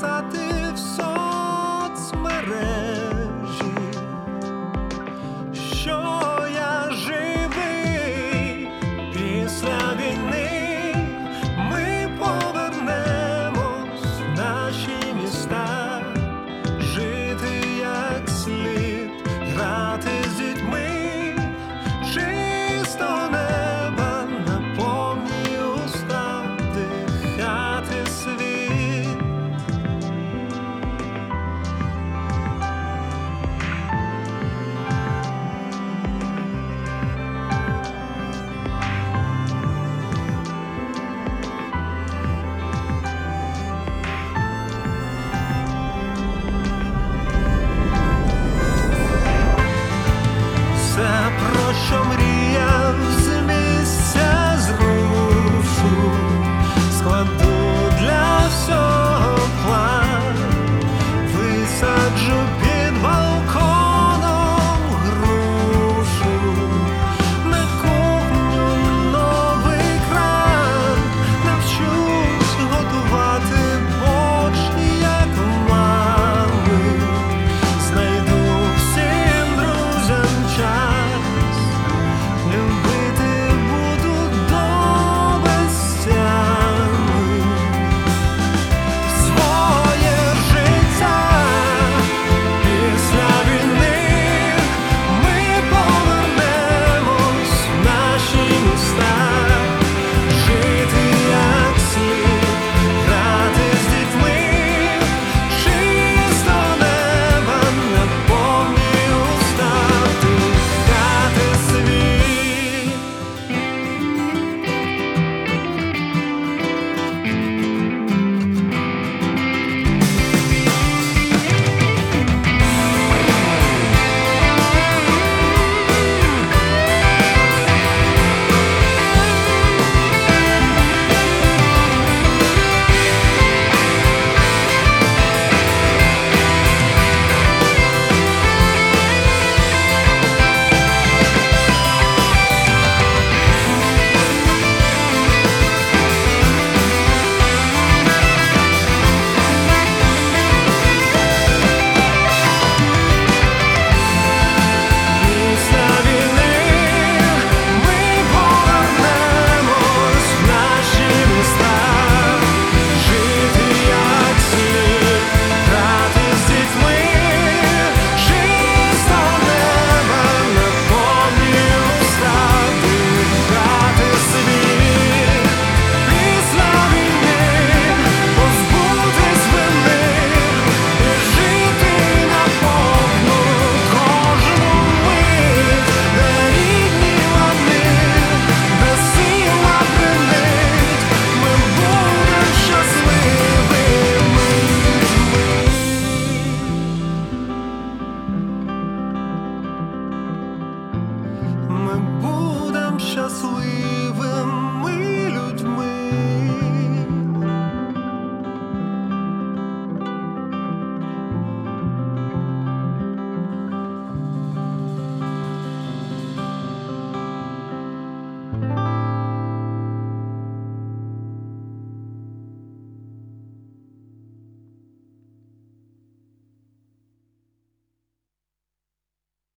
saate що мріє.